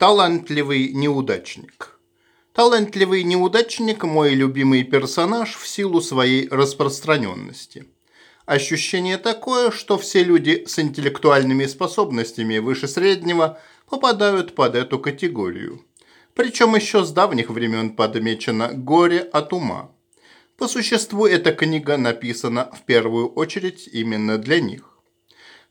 Талантливый неудачник. Талантливый неудачник – мой любимый персонаж в силу своей распространенности. Ощущение такое, что все люди с интеллектуальными способностями выше среднего попадают под эту категорию. Причем еще с давних времен подмечено «горе от ума». По существу эта книга написана в первую очередь именно для них.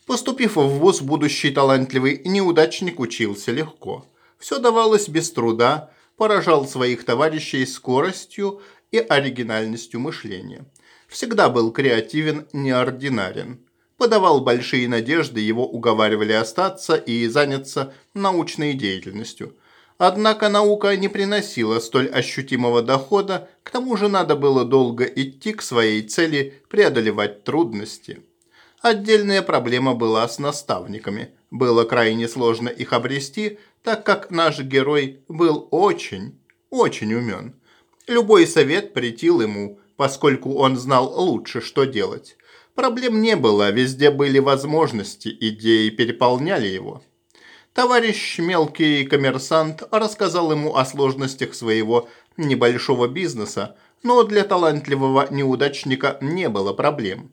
Поступив в ВУЗ, будущий талантливый неудачник учился легко – все давалось без труда, поражал своих товарищей скоростью и оригинальностью мышления. Всегда был креативен, неординарен. Подавал большие надежды, его уговаривали остаться и заняться научной деятельностью. Однако наука не приносила столь ощутимого дохода, к тому же надо было долго идти к своей цели, преодолевать трудности. Отдельная проблема была с наставниками. Было крайне сложно их обрести, так как наш герой был очень, очень умен. Любой совет претил ему, поскольку он знал лучше, что делать. Проблем не было, везде были возможности, идеи переполняли его. Товарищ мелкий коммерсант рассказал ему о сложностях своего небольшого бизнеса, но для талантливого неудачника не было проблем.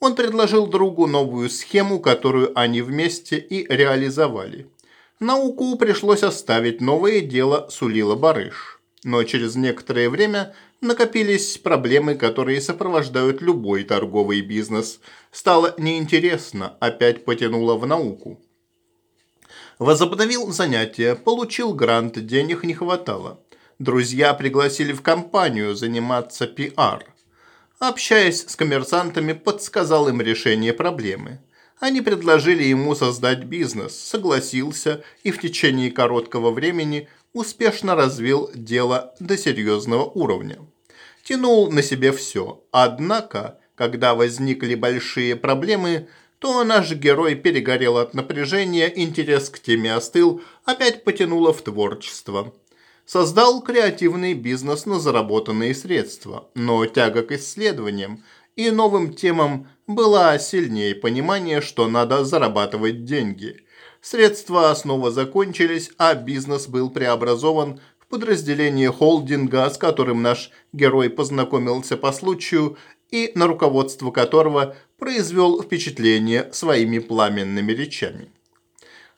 Он предложил другу новую схему, которую они вместе и реализовали. Науку пришлось оставить, новое дело сулило барыш. Но через некоторое время накопились проблемы, которые сопровождают любой торговый бизнес. Стало неинтересно, опять потянуло в науку. Возобновил занятия, получил грант, денег не хватало. Друзья пригласили в компанию заниматься пиар. Общаясь с коммерсантами, подсказал им решение проблемы. Они предложили ему создать бизнес, согласился и в течение короткого времени успешно развил дело до серьезного уровня. Тянул на себе все. Однако, когда возникли большие проблемы, то наш герой перегорел от напряжения, интерес к теме остыл, опять потянуло в творчество. Создал креативный бизнес на заработанные средства, но тяга к исследованиям и новым темам было сильнее понимание, что надо зарабатывать деньги. Средства снова закончились, а бизнес был преобразован в подразделение холдинга, с которым наш герой познакомился по случаю и на руководство которого произвел впечатление своими пламенными речами.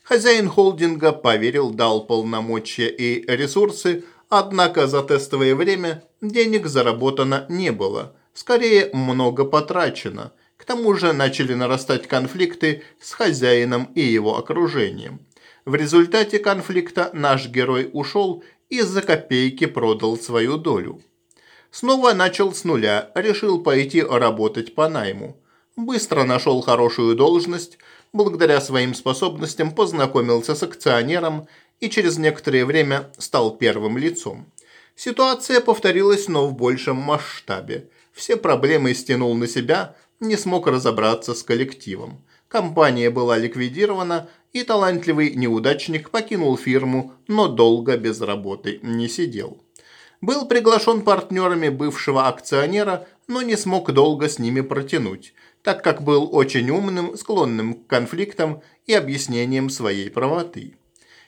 Хозяин холдинга поверил, дал полномочия и ресурсы, однако за тестовое время денег заработано не было, скорее много потрачено – тому же начали нарастать конфликты с хозяином и его окружением. В результате конфликта наш герой ушел и за копейки продал свою долю. Снова начал с нуля, решил пойти работать по найму. Быстро нашел хорошую должность, благодаря своим способностям познакомился с акционером и через некоторое время стал первым лицом. Ситуация повторилась, но в большем масштабе. Все проблемы стянул на себя, не смог разобраться с коллективом. Компания была ликвидирована, и талантливый неудачник покинул фирму, но долго без работы не сидел. Был приглашен партнерами бывшего акционера, но не смог долго с ними протянуть, так как был очень умным, склонным к конфликтам и объяснениям своей правоты.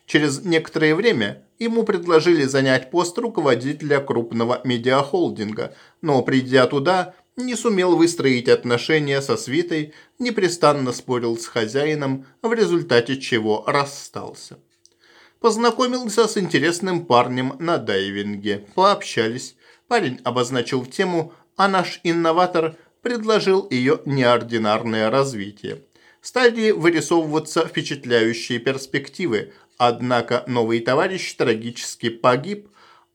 Через некоторое время ему предложили занять пост руководителя крупного медиахолдинга, но придя туда, не сумел выстроить отношения со свитой, непрестанно спорил с хозяином, в результате чего расстался. Познакомился с интересным парнем на дайвинге, пообщались. Парень обозначил тему, а наш инноватор предложил ее неординарное развитие. Стали вырисовываться впечатляющие перспективы, однако новый товарищ трагически погиб,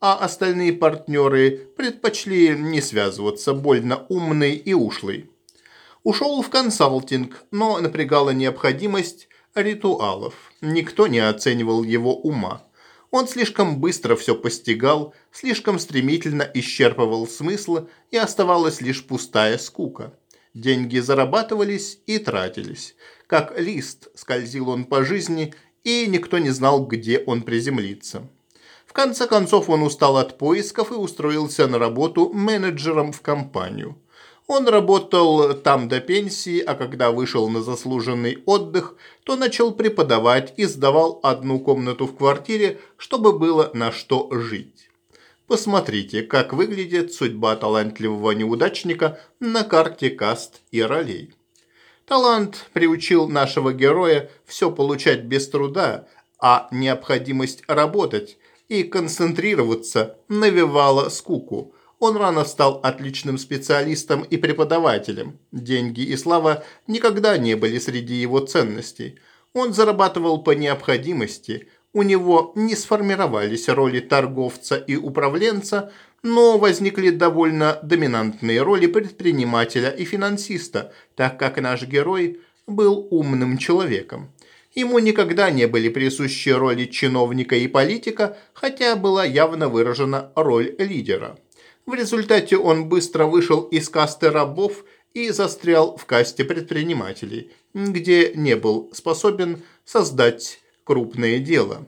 а остальные партнеры предпочли не связываться, больно умный и ушлый. Ушел в консалтинг, но напрягала необходимость ритуалов. Никто не оценивал его ума. Он слишком быстро все постигал, слишком стремительно исчерпывал смысл, и оставалась лишь пустая скука. Деньги зарабатывались и тратились. Как лист скользил он по жизни, и никто не знал, где он приземлится конце концов он устал от поисков и устроился на работу менеджером в компанию. Он работал там до пенсии, а когда вышел на заслуженный отдых, то начал преподавать и сдавал одну комнату в квартире, чтобы было на что жить. Посмотрите, как выглядит судьба талантливого неудачника на карте каст и ролей. Талант приучил нашего героя все получать без труда, а необходимость работать и концентрироваться навевала скуку. Он рано стал отличным специалистом и преподавателем. Деньги и слава никогда не были среди его ценностей. Он зарабатывал по необходимости. У него не сформировались роли торговца и управленца, но возникли довольно доминантные роли предпринимателя и финансиста, так как наш герой был умным человеком. Ему никогда не были присущи роли чиновника и политика, хотя была явно выражена роль лидера. В результате он быстро вышел из касты рабов и застрял в касте предпринимателей, где не был способен создать крупное дело.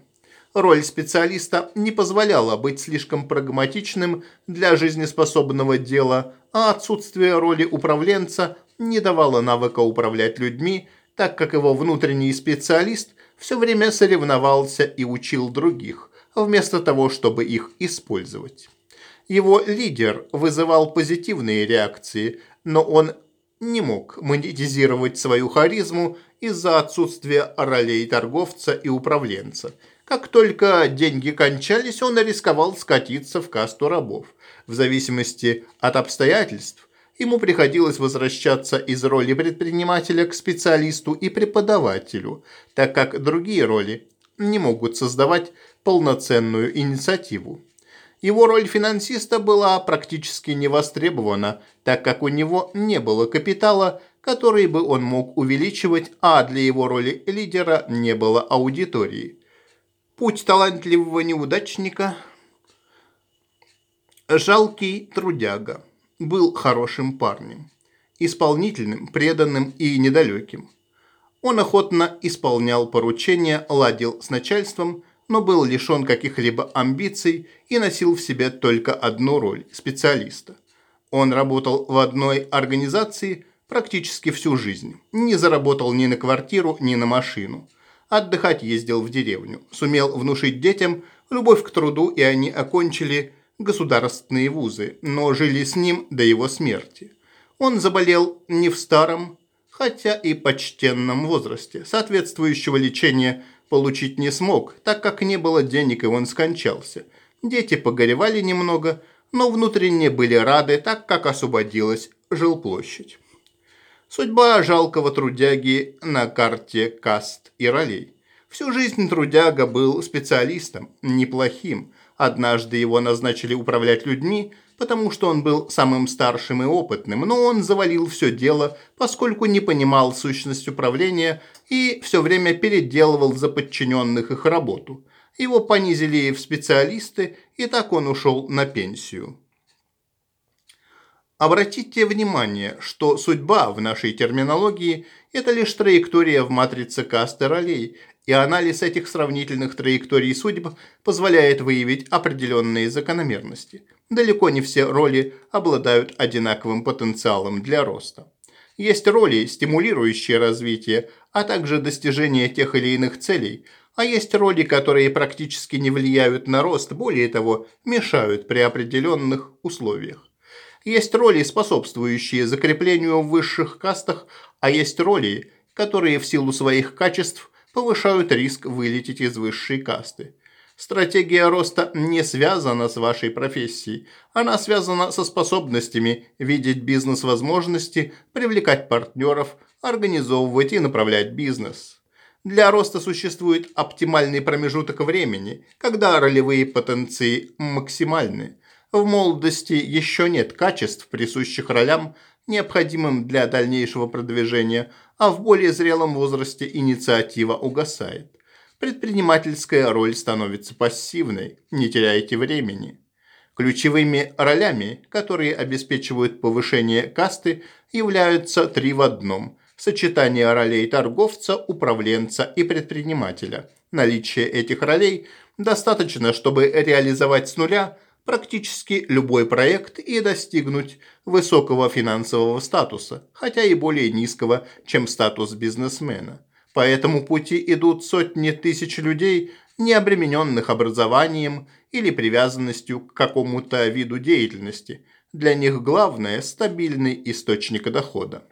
Роль специалиста не позволяла быть слишком прагматичным для жизнеспособного дела, а отсутствие роли управленца не давало навыка управлять людьми, так как его внутренний специалист все время соревновался и учил других, вместо того, чтобы их использовать. Его лидер вызывал позитивные реакции, но он не мог монетизировать свою харизму из-за отсутствия ролей торговца и управленца – как только деньги кончались, он рисковал скатиться в касту рабов. В зависимости от обстоятельств, ему приходилось возвращаться из роли предпринимателя к специалисту и преподавателю, так как другие роли не могут создавать полноценную инициативу. Его роль финансиста была практически не востребована, так как у него не было капитала, который бы он мог увеличивать, а для его роли лидера не было аудитории. Путь талантливого неудачника Жалкий трудяга. Был хорошим парнем. Исполнительным, преданным и недалеким. Он охотно исполнял поручения, ладил с начальством, но был лишен каких-либо амбиций и носил в себе только одну роль – специалиста. Он работал в одной организации практически всю жизнь. Не заработал ни на квартиру, ни на машину – Отдыхать ездил в деревню. Сумел внушить детям любовь к труду, и они окончили государственные вузы, но жили с ним до его смерти. Он заболел не в старом, хотя и почтенном возрасте. Соответствующего лечения получить не смог, так как не было денег, и он скончался. Дети погоревали немного, но внутренне были рады, так как освободилась жилплощадь. Судьба жалкого трудяги на карте каст и ролей. Всю жизнь трудяга был специалистом, неплохим. Однажды его назначили управлять людьми, потому что он был самым старшим и опытным, но он завалил все дело, поскольку не понимал сущность управления и все время переделывал за подчиненных их работу. Его понизили в специалисты, и так он ушел на пенсию. Обратите внимание, что судьба в нашей терминологии – это лишь траектория в матрице касты ролей, и анализ этих сравнительных траекторий судьб позволяет выявить определенные закономерности. Далеко не все роли обладают одинаковым потенциалом для роста. Есть роли, стимулирующие развитие, а также достижение тех или иных целей, а есть роли, которые практически не влияют на рост, более того, мешают при определенных условиях. Есть роли, способствующие закреплению в высших кастах, а есть роли, которые в силу своих качеств повышают риск вылететь из высшей касты. Стратегия роста не связана с вашей профессией. Она связана со способностями видеть бизнес-возможности, привлекать партнеров, организовывать и направлять бизнес. Для роста существует оптимальный промежуток времени, когда ролевые потенции максимальны – в молодости еще нет качеств, присущих ролям, необходимым для дальнейшего продвижения, а в более зрелом возрасте инициатива угасает. Предпринимательская роль становится пассивной, не теряйте времени. Ключевыми ролями, которые обеспечивают повышение касты, являются три в одном – сочетание ролей торговца, управленца и предпринимателя. Наличие этих ролей достаточно, чтобы реализовать с нуля – практически любой проект и достигнуть высокого финансового статуса, хотя и более низкого, чем статус бизнесмена. По этому пути идут сотни тысяч людей, не обремененных образованием или привязанностью к какому-то виду деятельности. Для них главное – стабильный источник дохода.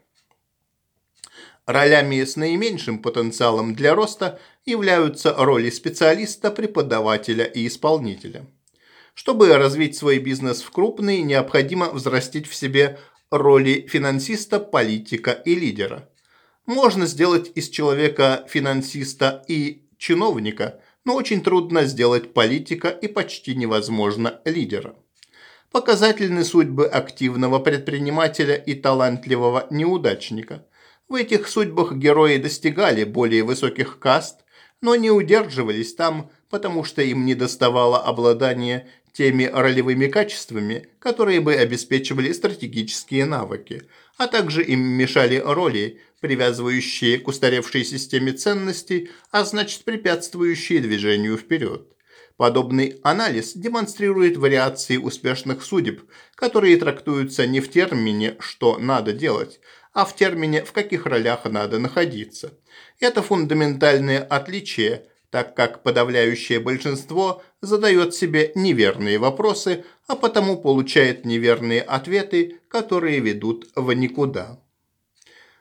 Ролями с наименьшим потенциалом для роста являются роли специалиста, преподавателя и исполнителя. Чтобы развить свой бизнес в крупный, необходимо взрастить в себе роли финансиста, политика и лидера. Можно сделать из человека финансиста и чиновника, но очень трудно сделать политика и почти невозможно лидера. Показательны судьбы активного предпринимателя и талантливого неудачника. В этих судьбах герои достигали более высоких каст, но не удерживались там, потому что им недоставало обладания теми ролевыми качествами, которые бы обеспечивали стратегические навыки, а также им мешали роли, привязывающие к устаревшей системе ценностей, а значит препятствующие движению вперед. Подобный анализ демонстрирует вариации успешных судеб, которые трактуются не в термине «что надо делать», а в термине «в каких ролях надо находиться». Это фундаментальное отличие – так как подавляющее большинство задает себе неверные вопросы, а потому получает неверные ответы, которые ведут в никуда.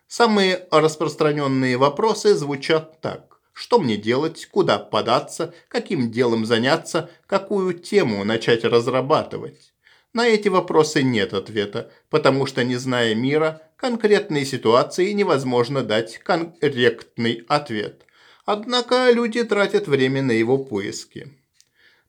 Самые распространенные вопросы звучат так. Что мне делать, куда податься, каким делом заняться, какую тему начать разрабатывать? На эти вопросы нет ответа, потому что, не зная мира, конкретной ситуации невозможно дать конкретный ответ. Однако люди тратят время на его поиски.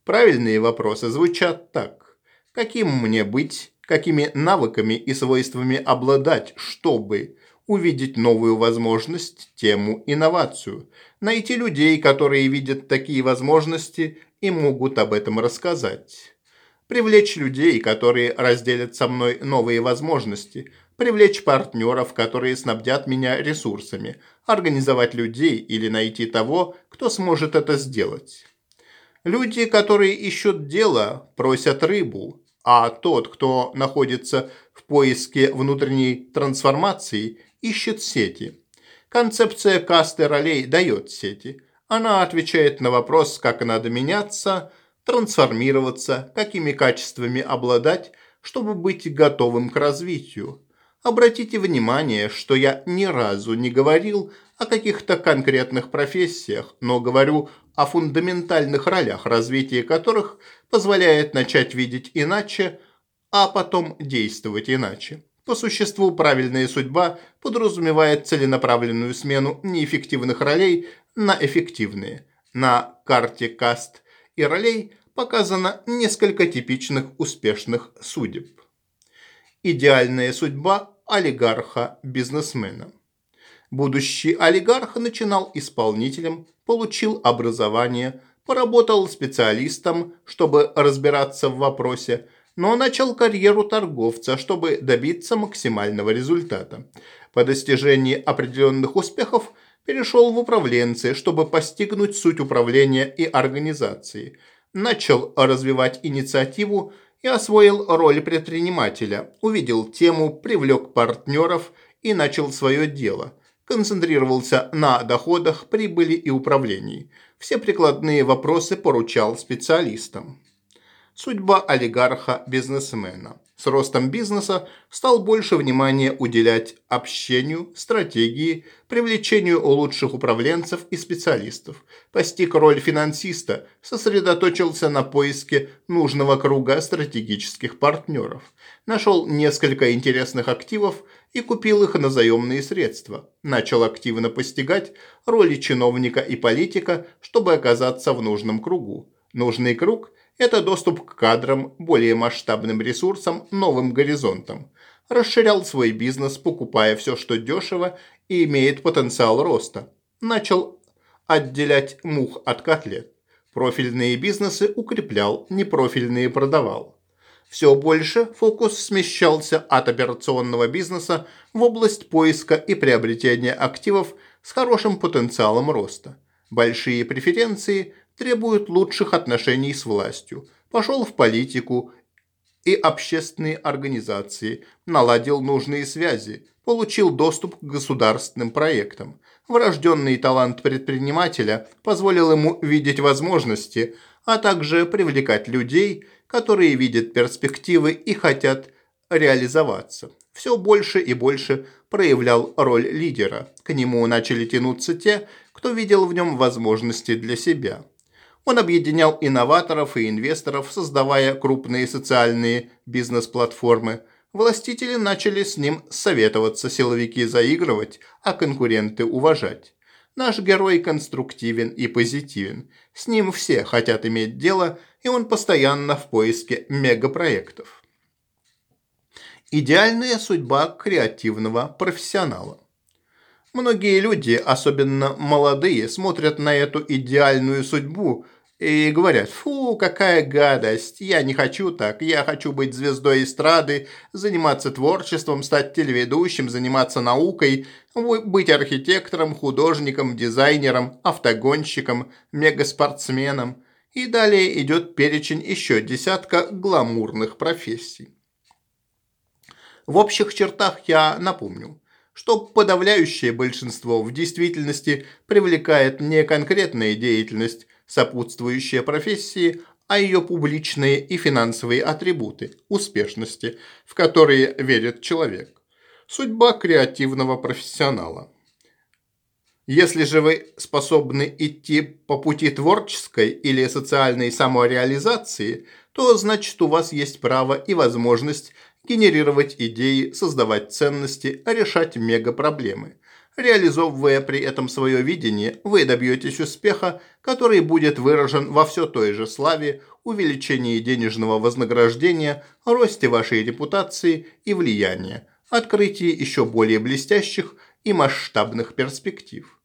Правильные вопросы звучат так. Каким мне быть, какими навыками и свойствами обладать, чтобы увидеть новую возможность, тему, инновацию, найти людей, которые видят такие возможности и могут об этом рассказать. Привлечь людей, которые разделят со мной новые возможности, привлечь партнеров, которые снабдят меня ресурсами, организовать людей или найти того, кто сможет это сделать. Люди, которые ищут дело, просят рыбу, а тот, кто находится в поиске внутренней трансформации, ищет сети. Концепция касты ролей дает сети. Она отвечает на вопрос, как надо меняться, трансформироваться, какими качествами обладать, чтобы быть готовым к развитию. Обратите внимание, что я ни разу не говорил о каких-то конкретных профессиях, но говорю о фундаментальных ролях, развитие которых позволяет начать видеть иначе, а потом действовать иначе. По существу правильная судьба подразумевает целенаправленную смену неэффективных ролей на эффективные. На карте каст и ролей показано несколько типичных успешных судеб. Идеальная судьба олигарха-бизнесмена. Будущий олигарх начинал исполнителем, получил образование, поработал специалистом, чтобы разбираться в вопросе, но начал карьеру торговца, чтобы добиться максимального результата. По достижении определенных успехов перешел в управленцы, чтобы постигнуть суть управления и организации. Начал развивать инициативу, и освоил роль предпринимателя, увидел тему, привлек партнеров и начал свое дело. Концентрировался на доходах, прибыли и управлении. Все прикладные вопросы поручал специалистам. Судьба олигарха-бизнесмена. С ростом бизнеса стал больше внимания уделять общению, стратегии, привлечению лучших управленцев и специалистов. Постиг роль финансиста, сосредоточился на поиске нужного круга стратегических партнеров. Нашел несколько интересных активов и купил их на заемные средства. Начал активно постигать роли чиновника и политика, чтобы оказаться в нужном кругу. Нужный круг – это доступ к кадрам, более масштабным ресурсам, новым горизонтам. Расширял свой бизнес, покупая все, что дешево и имеет потенциал роста. Начал отделять мух от котлет. Профильные бизнесы укреплял, непрофильные продавал. Все больше фокус смещался от операционного бизнеса в область поиска и приобретения активов с хорошим потенциалом роста. Большие преференции требуют лучших отношений с властью, пошел в политику и общественные организации, наладил нужные связи, получил доступ к государственным проектам. Врожденный талант предпринимателя позволил ему видеть возможности, а также привлекать людей, которые видят перспективы и хотят реализоваться. Все больше и больше проявлял роль лидера. К нему начали тянуться те, кто видел в нем возможности для себя. Он объединял инноваторов и инвесторов, создавая крупные социальные бизнес-платформы. Властители начали с ним советоваться, силовики заигрывать, а конкуренты уважать. Наш герой конструктивен и позитивен. С ним все хотят иметь дело, и он постоянно в поиске мегапроектов. Идеальная судьба креативного профессионала. Многие люди, особенно молодые, смотрят на эту идеальную судьбу и говорят, фу, какая гадость, я не хочу так, я хочу быть звездой эстрады, заниматься творчеством, стать телеведущим, заниматься наукой, быть архитектором, художником, дизайнером, автогонщиком, мегаспортсменом. И далее идет перечень еще десятка гламурных профессий. В общих чертах я напомню, что подавляющее большинство в действительности привлекает не конкретная деятельность, сопутствующая профессии, а ее публичные и финансовые атрибуты успешности, в которые верит человек. Судьба креативного профессионала. Если же вы способны идти по пути творческой или социальной самореализации, то значит у вас есть право и возможность генерировать идеи, создавать ценности, решать мегапроблемы. Реализовывая при этом свое видение, вы добьетесь успеха, который будет выражен во все той же славе, увеличении денежного вознаграждения, росте вашей репутации и влияния, открытии еще более блестящих и масштабных перспектив.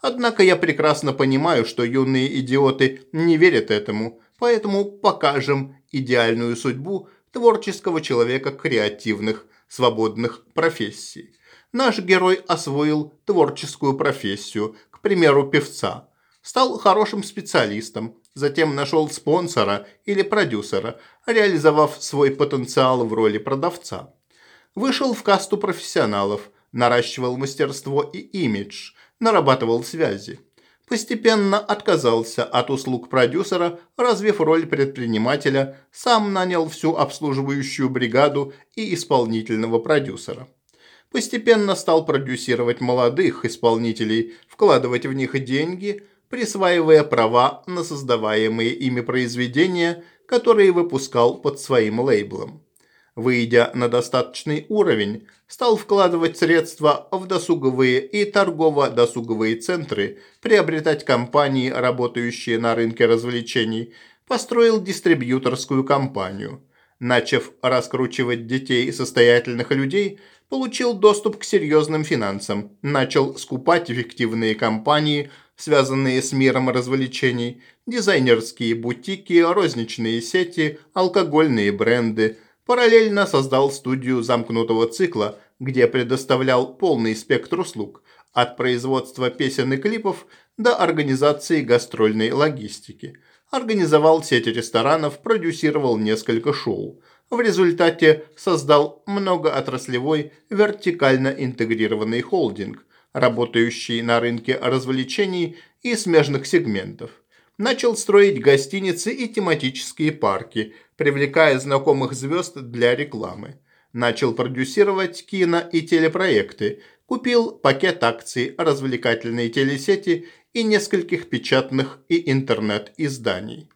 Однако я прекрасно понимаю, что юные идиоты не верят этому, поэтому покажем идеальную судьбу творческого человека креативных, свободных профессий наш герой освоил творческую профессию, к примеру, певца. Стал хорошим специалистом, затем нашел спонсора или продюсера, реализовав свой потенциал в роли продавца. Вышел в касту профессионалов, наращивал мастерство и имидж, нарабатывал связи. Постепенно отказался от услуг продюсера, развив роль предпринимателя, сам нанял всю обслуживающую бригаду и исполнительного продюсера постепенно стал продюсировать молодых исполнителей, вкладывать в них деньги, присваивая права на создаваемые ими произведения, которые выпускал под своим лейблом. Выйдя на достаточный уровень, стал вкладывать средства в досуговые и торгово-досуговые центры, приобретать компании, работающие на рынке развлечений, построил дистрибьюторскую компанию. Начав раскручивать детей состоятельных людей, получил доступ к серьезным финансам, начал скупать эффективные компании, связанные с миром развлечений, дизайнерские бутики, розничные сети, алкогольные бренды. Параллельно создал студию замкнутого цикла, где предоставлял полный спектр услуг, от производства песен и клипов до организации гастрольной логистики. Организовал сеть ресторанов, продюсировал несколько шоу – в результате создал многоотраслевой вертикально интегрированный холдинг, работающий на рынке развлечений и смежных сегментов. Начал строить гостиницы и тематические парки, привлекая знакомых звезд для рекламы. Начал продюсировать кино и телепроекты, купил пакет акций развлекательной телесети и нескольких печатных и интернет-изданий.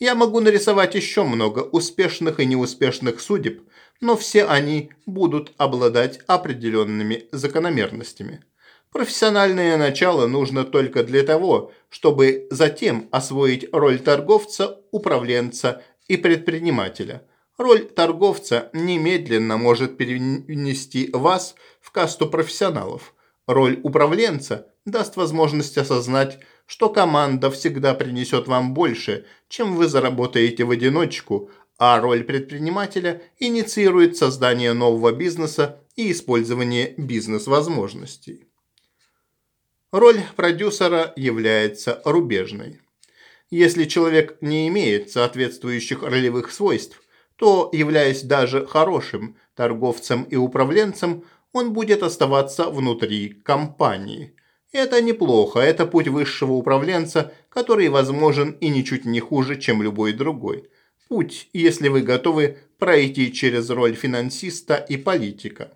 Я могу нарисовать еще много успешных и неуспешных судеб, но все они будут обладать определенными закономерностями. Профессиональное начало нужно только для того, чтобы затем освоить роль торговца, управленца и предпринимателя. Роль торговца немедленно может перенести вас в касту профессионалов. Роль управленца даст возможность осознать, что команда всегда принесет вам больше, чем вы заработаете в одиночку, а роль предпринимателя инициирует создание нового бизнеса и использование бизнес-возможностей. Роль продюсера является рубежной. Если человек не имеет соответствующих ролевых свойств, то, являясь даже хорошим торговцем и управленцем, он будет оставаться внутри компании. Это неплохо, это путь высшего управленца, который возможен и ничуть не хуже, чем любой другой. Путь, если вы готовы пройти через роль финансиста и политика.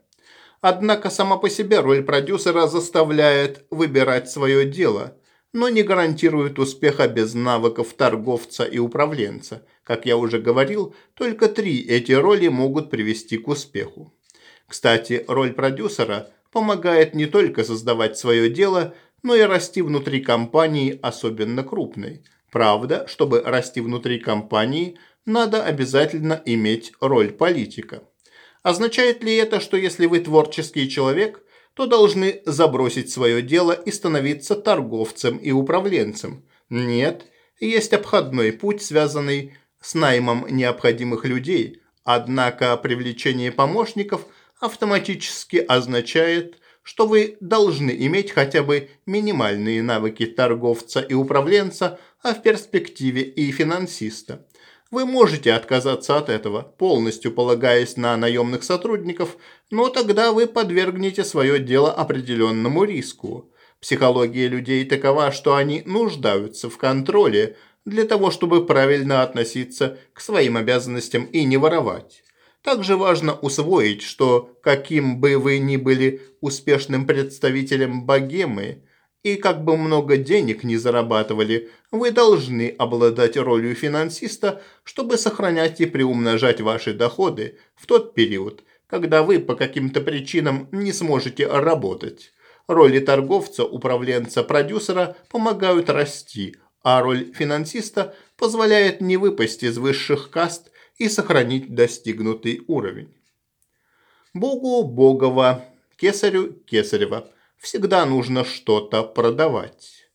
Однако сама по себе роль продюсера заставляет выбирать свое дело, но не гарантирует успеха без навыков торговца и управленца. Как я уже говорил, только три эти роли могут привести к успеху. Кстати, роль продюсера помогает не только создавать свое дело, но и расти внутри компании, особенно крупной. Правда, чтобы расти внутри компании, надо обязательно иметь роль политика. Означает ли это, что если вы творческий человек, то должны забросить свое дело и становиться торговцем и управленцем? Нет, есть обходной путь, связанный с наймом необходимых людей, однако привлечение помощников – автоматически означает, что вы должны иметь хотя бы минимальные навыки торговца и управленца, а в перспективе и финансиста. Вы можете отказаться от этого, полностью полагаясь на наемных сотрудников, но тогда вы подвергнете свое дело определенному риску. Психология людей такова, что они нуждаются в контроле для того, чтобы правильно относиться к своим обязанностям и не воровать. Также важно усвоить, что каким бы вы ни были успешным представителем богемы, и как бы много денег не зарабатывали, вы должны обладать ролью финансиста, чтобы сохранять и приумножать ваши доходы в тот период, когда вы по каким-то причинам не сможете работать. Роли торговца, управленца, продюсера помогают расти, а роль финансиста позволяет не выпасть из высших каст и сохранить достигнутый уровень. Богу Богова, кесарю Кесарева всегда нужно что-то продавать.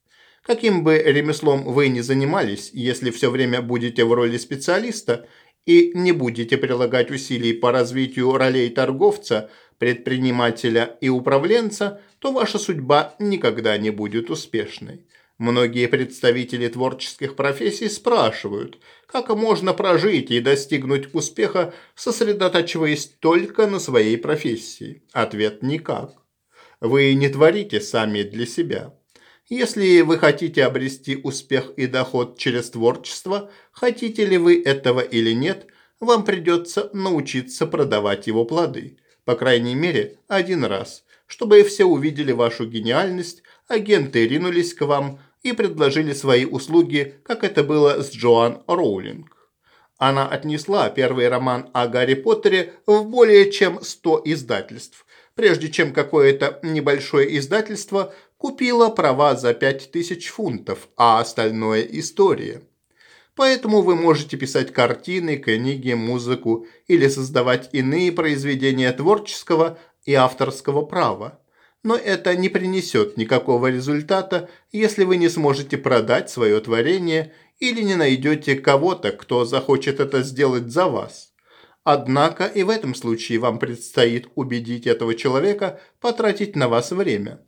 Каким бы ремеслом вы ни занимались, если все время будете в роли специалиста и не будете прилагать усилий по развитию ролей торговца, предпринимателя и управленца, то ваша судьба никогда не будет успешной. Многие представители творческих профессий спрашивают, как можно прожить и достигнуть успеха, сосредотачиваясь только на своей профессии. Ответ – никак. Вы не творите сами для себя. Если вы хотите обрести успех и доход через творчество, хотите ли вы этого или нет, вам придется научиться продавать его плоды. По крайней мере, один раз. Чтобы все увидели вашу гениальность, агенты ринулись к вам – и предложили свои услуги, как это было с Джоан Роулинг. Она отнесла первый роман о Гарри Поттере в более чем 100 издательств, прежде чем какое-то небольшое издательство купило права за 5000 фунтов, а остальное – история. Поэтому вы можете писать картины, книги, музыку или создавать иные произведения творческого и авторского права но это не принесет никакого результата, если вы не сможете продать свое творение или не найдете кого-то, кто захочет это сделать за вас. Однако и в этом случае вам предстоит убедить этого человека потратить на вас время.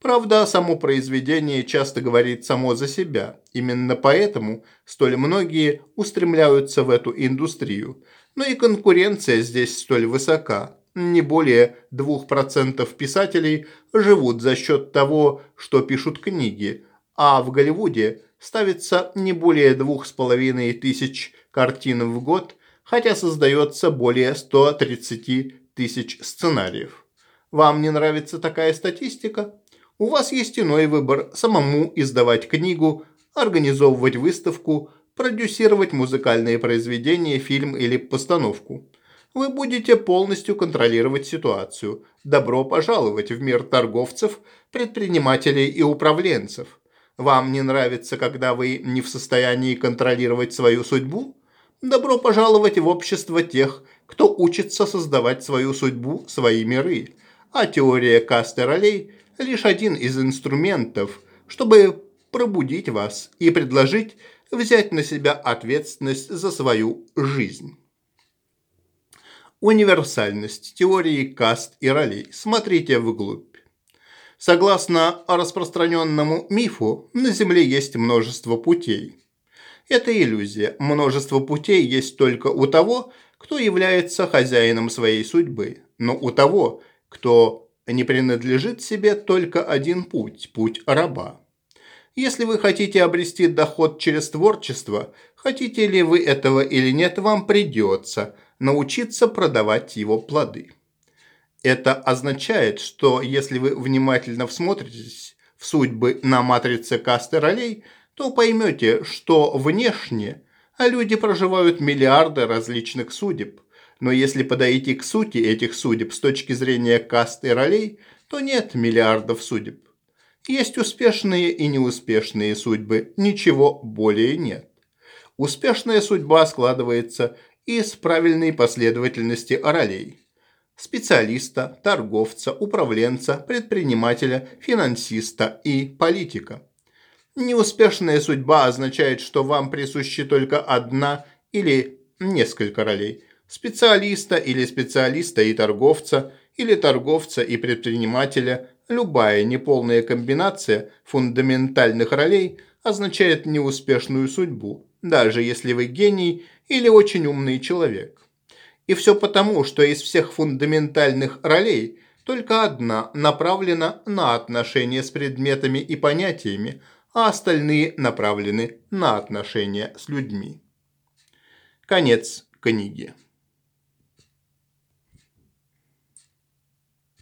Правда, само произведение часто говорит само за себя. Именно поэтому столь многие устремляются в эту индустрию. Но и конкуренция здесь столь высока не более 2% писателей живут за счет того, что пишут книги, а в Голливуде ставится не более двух с половиной тысяч картин в год, хотя создается более 130 тысяч сценариев. Вам не нравится такая статистика? У вас есть иной выбор – самому издавать книгу, организовывать выставку, продюсировать музыкальные произведения, фильм или постановку вы будете полностью контролировать ситуацию. Добро пожаловать в мир торговцев, предпринимателей и управленцев. Вам не нравится, когда вы не в состоянии контролировать свою судьбу? Добро пожаловать в общество тех, кто учится создавать свою судьбу, свои миры. А теория касты ролей – лишь один из инструментов, чтобы пробудить вас и предложить взять на себя ответственность за свою жизнь. Универсальность теории каст и ролей. Смотрите вглубь. Согласно распространенному мифу, на Земле есть множество путей. Это иллюзия. Множество путей есть только у того, кто является хозяином своей судьбы. Но у того, кто не принадлежит себе, только один путь – путь раба. Если вы хотите обрести доход через творчество, хотите ли вы этого или нет, вам придется научиться продавать его плоды. Это означает, что если вы внимательно всмотритесь в судьбы на матрице касты ролей, то поймете, что внешне люди проживают миллиарды различных судеб. Но если подойти к сути этих судеб с точки зрения касты ролей, то нет миллиардов судеб. Есть успешные и неуспешные судьбы, ничего более нет. Успешная судьба складывается из правильной последовательности ролей специалиста, торговца, управленца, предпринимателя, финансиста и политика. Неуспешная судьба означает, что вам присущи только одна или несколько ролей. Специалиста или специалиста и торговца, или торговца и предпринимателя, любая неполная комбинация фундаментальных ролей означает неуспешную судьбу, даже если вы гений или очень умный человек. И все потому, что из всех фундаментальных ролей только одна направлена на отношения с предметами и понятиями, а остальные направлены на отношения с людьми. Конец книги.